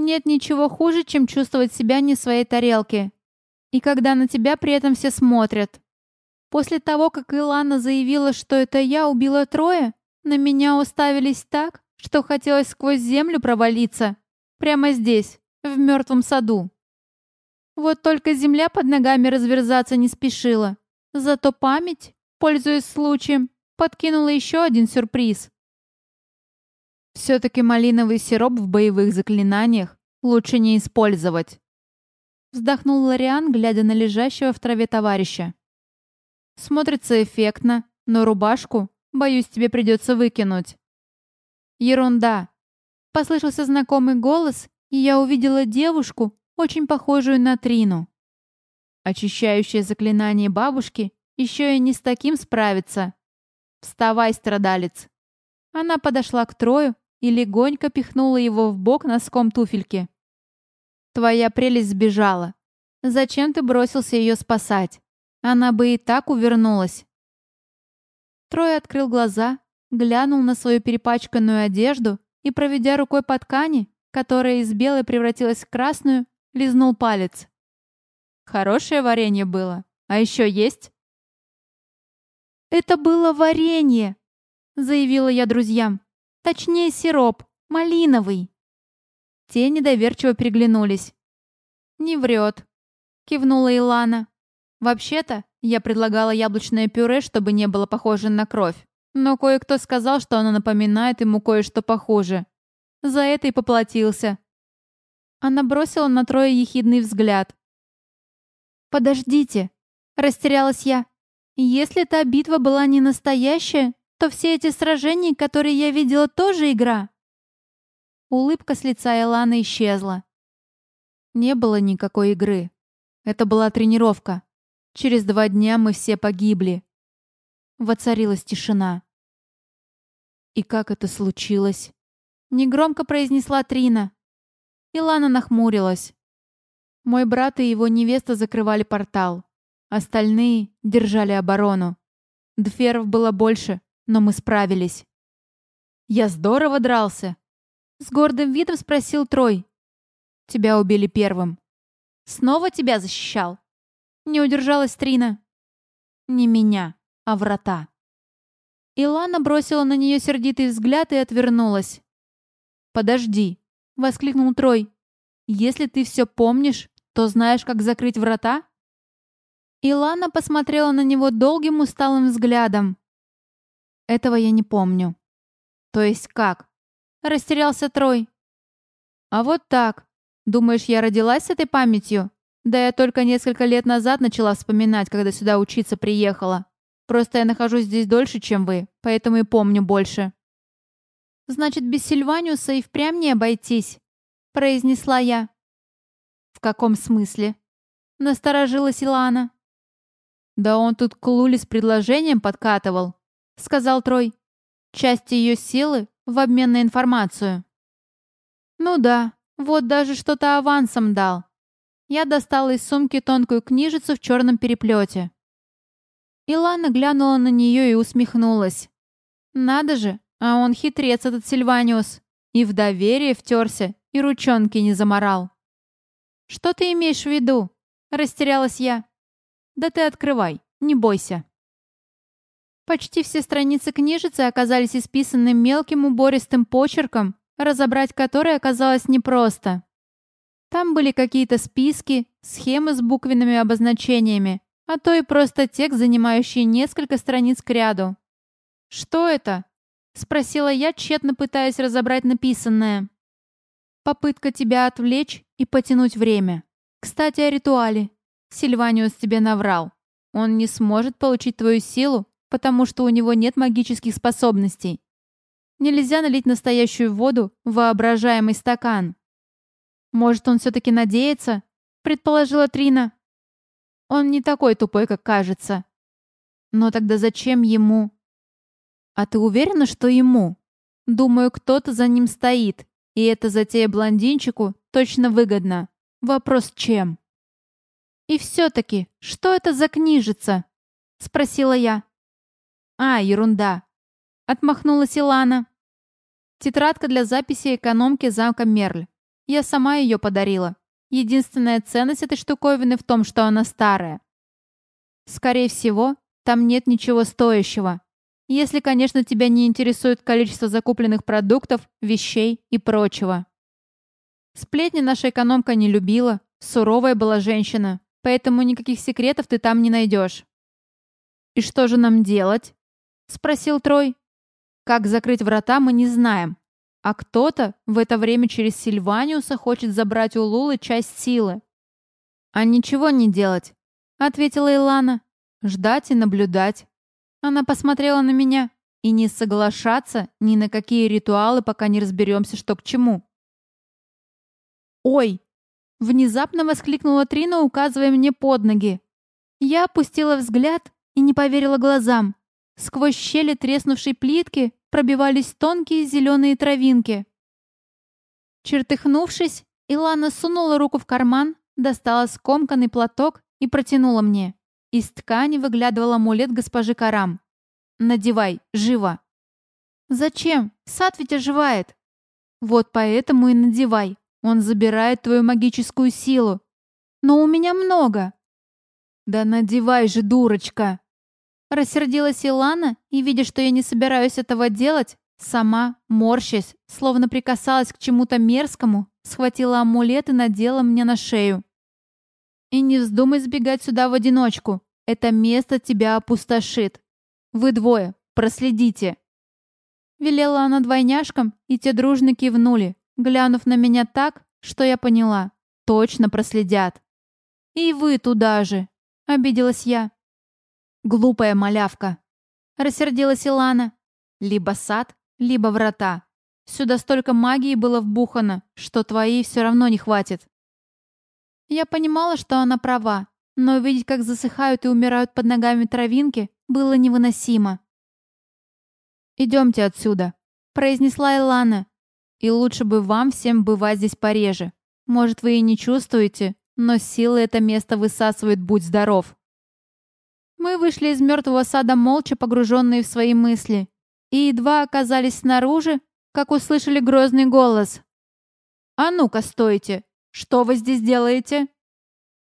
Нет ничего хуже, чем чувствовать себя не своей тарелке. И когда на тебя при этом все смотрят. После того, как Илана заявила, что это я убила трое, на меня уставились так, что хотелось сквозь землю провалиться. Прямо здесь, в мертвом саду. Вот только земля под ногами разверзаться не спешила. Зато память, пользуясь случаем, подкинула еще один сюрприз. Все-таки малиновый сироп в боевых заклинаниях лучше не использовать. Вздохнул Лориан, глядя на лежащего в траве товарища. Смотрится эффектно, но рубашку, боюсь, тебе придется выкинуть. Ерунда. Послышался знакомый голос, и я увидела девушку, очень похожую на Трину. Очищающее заклинание бабушки еще и не с таким справится. «Вставай, страдалец!» Она подошла к Трою и легонько пихнула его в бок носком туфельки. «Твоя прелесть сбежала. Зачем ты бросился ее спасать? Она бы и так увернулась». Трой открыл глаза, глянул на свою перепачканную одежду и, проведя рукой по ткани, которая из белой превратилась в красную, лизнул палец. «Хорошее варенье было. А еще есть?» «Это было варенье!» — заявила я друзьям. «Точнее, сироп. Малиновый». Те недоверчиво переглянулись. «Не врет», — кивнула Илана. «Вообще-то, я предлагала яблочное пюре, чтобы не было похоже на кровь. Но кое-кто сказал, что оно напоминает ему кое-что похуже. За это и поплатился». Она бросила на Троя ехидный взгляд. «Подождите!» – растерялась я. Если та битва была не настоящая, то все эти сражения, которые я видела, тоже игра. Улыбка с лица Эланы исчезла. Не было никакой игры. Это была тренировка. Через два дня мы все погибли. Воцарилась тишина. «И как это случилось?» Негромко произнесла Трина. Илана нахмурилась. Мой брат и его невеста закрывали портал. Остальные держали оборону. Дферов было больше, но мы справились. «Я здорово дрался!» С гордым видом спросил Трой. «Тебя убили первым». «Снова тебя защищал?» Не удержалась Трина. «Не меня, а врата». Илана бросила на нее сердитый взгляд и отвернулась. «Подожди», — воскликнул Трой. «Если ты все помнишь, то знаешь, как закрыть врата?» Илана посмотрела на него долгим усталым взглядом. «Этого я не помню». «То есть как?» Растерялся Трой. «А вот так. Думаешь, я родилась с этой памятью? Да я только несколько лет назад начала вспоминать, когда сюда учиться приехала. Просто я нахожусь здесь дольше, чем вы, поэтому и помню больше». «Значит, без Сильваниуса и впрямь не обойтись», — произнесла я. «В каком смысле?» — насторожилась Илана. «Да он тут к Луле с предложением подкатывал», — сказал Трой. «Часть ее силы в обмен на информацию». «Ну да, вот даже что-то авансом дал». Я достала из сумки тонкую книжицу в черном переплете. Илана глянула на нее и усмехнулась. «Надо же, а он хитрец этот Сильваниус. И в доверие втерся, и ручонки не заморал». «Что ты имеешь в виду?» — растерялась я. Да ты открывай, не бойся. Почти все страницы книжицы оказались исписаны мелким убористым почерком, разобрать которые оказалось непросто. Там были какие-то списки, схемы с буквенными обозначениями, а то и просто текст, занимающий несколько страниц к ряду. «Что это?» — спросила я, тщетно пытаясь разобрать написанное. «Попытка тебя отвлечь и потянуть время. Кстати, о ритуале. Сильваниус тебе наврал. Он не сможет получить твою силу, потому что у него нет магических способностей. Нельзя налить настоящую воду в воображаемый стакан. Может, он все-таки надеется? Предположила Трина. Он не такой тупой, как кажется. Но тогда зачем ему? А ты уверена, что ему? Думаю, кто-то за ним стоит, и эта затея блондинчику точно выгодна. Вопрос чем? «И все-таки, что это за книжица?» — спросила я. «А, ерунда!» — отмахнулась Илана. «Тетрадка для записи экономки замка Мерль. Я сама ее подарила. Единственная ценность этой штуковины в том, что она старая. Скорее всего, там нет ничего стоящего. Если, конечно, тебя не интересует количество закупленных продуктов, вещей и прочего. Сплетни наша экономка не любила, суровая была женщина, поэтому никаких секретов ты там не найдешь. «И что же нам делать?» — спросил Трой. «Как закрыть врата, мы не знаем. А кто-то в это время через Сильваниуса хочет забрать у Лулы часть силы». «А ничего не делать», — ответила Илана. «Ждать и наблюдать». Она посмотрела на меня. И не соглашаться ни на какие ритуалы, пока не разберемся, что к чему. «Ой!» — внезапно воскликнула Трина, указывая мне под ноги. Я опустила взгляд и не поверила глазам. Сквозь щели треснувшей плитки пробивались тонкие зеленые травинки. Чертыхнувшись, Илана сунула руку в карман, достала скомканный платок и протянула мне. Из ткани выглядывал амулет госпожи Карам. «Надевай, живо!» «Зачем? Сад ведь оживает!» «Вот поэтому и надевай. Он забирает твою магическую силу. Но у меня много!» «Да надевай же, дурочка!» Рассердилась Илана и, видя, что я не собираюсь этого делать, сама, морщась, словно прикасалась к чему-то мерзкому, схватила амулет и надела мне на шею. «И не вздумай сбегать сюда в одиночку. Это место тебя опустошит. Вы двое, проследите». Велела она двойняшкам, и те дружно кивнули, глянув на меня так, что я поняла. Точно проследят. «И вы туда же!» — обиделась я. Глупая малявка. Рассердилась Илана. Либо сад, либо врата. Сюда столько магии было вбухано, что твоей все равно не хватит. Я понимала, что она права, но видеть, как засыхают и умирают под ногами травинки, было невыносимо. «Идемте отсюда», — произнесла Илана. «И лучше бы вам всем бывать здесь пореже. Может, вы и не чувствуете, но силы это место высасывает, будь здоров». Мы вышли из мертвого сада молча погруженные в свои мысли. И едва оказались снаружи, как услышали грозный голос. «А ну-ка, стойте! Что вы здесь делаете?»